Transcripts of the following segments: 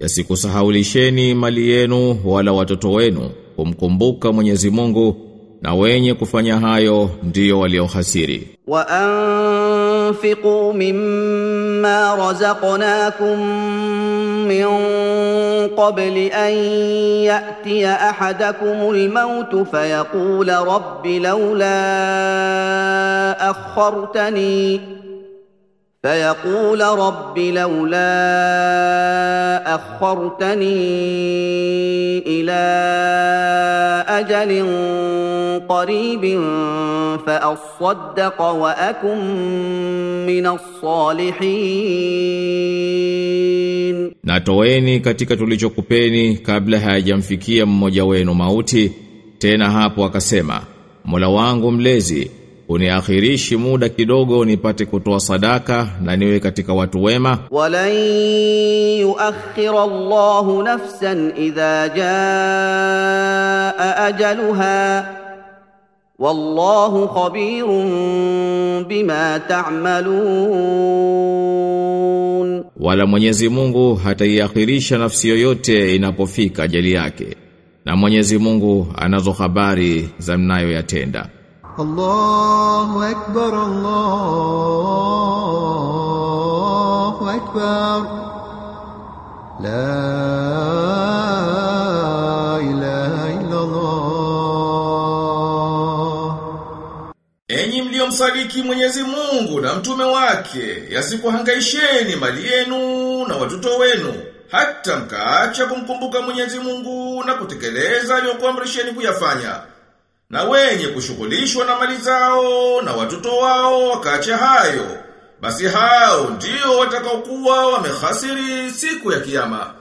Yasikusahaulisheni mali yenu wala watoto wenu kumkumbuka Mwenyezi Mungu na wenye kufanya hayo ndiyo waliohasiri. Wa anfiqu mimma razaqnakum min qabli an ya'tiya ahadakumul maut fayaqula rabbi laula akhartani فيقول رب لولا اخرتني الى اجل قريب فاصدق واكن من الصالحين Na toeni katika tulichokupeni kabla hayajamfikia mmoja wenu mauti, tena hapo akasema, Mola wangu mlezi, uniakhirishi muda kidogo nipate kutoa sadaka na niwe katika watu wema. Walan yuakhira Allahu nafsan idha jaa ajaluha. Wallahu khabirun bima ta'malun. Wala Mwenyezi Mungu hataiakhirisha nafsi yoyote inapofika ajali yake. Na Mwenyezi Mungu anazo habari za mnayo yatenda الله أكبر الله أكبر لا إله إلا الله Enyi mliomsadiki Mwenyezi Mungu na mtume wake, yasikuhangaisheni mali yenu na watoto wenu, hata mkaacha kumkumbuka Mwenyezi Mungu na kutekeleza aliyokuamrisheni kuyafanya. Na wenye kushughulishwa na mali zao na watoto wao wakaacha hayo, basi hao ndio watakaokuwa wamehasiri siku ya kiyama.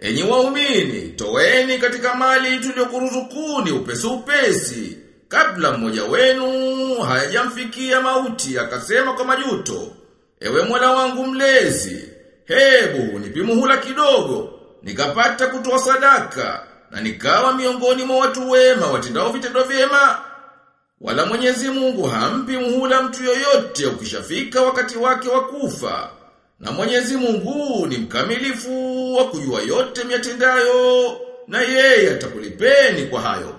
Enyi waumini, toweni katika mali tuliyokuruzukuni upesi upesi, kabla mmoja wenu hayajamfikia mauti akasema kwa majuto, ewe Mola wangu mlezi, hebu nipimuhula kidogo, nikapata kutoa sadaka na nikawa miongoni mwa watu wema watendao vitendo vyema. Wala Mwenyezi Mungu hampi muhula mtu yoyote ukishafika wakati wake wa kufa. Na Mwenyezi Mungu ni mkamilifu wa kujua yote miatendayo na yeye atakulipeni kwa hayo.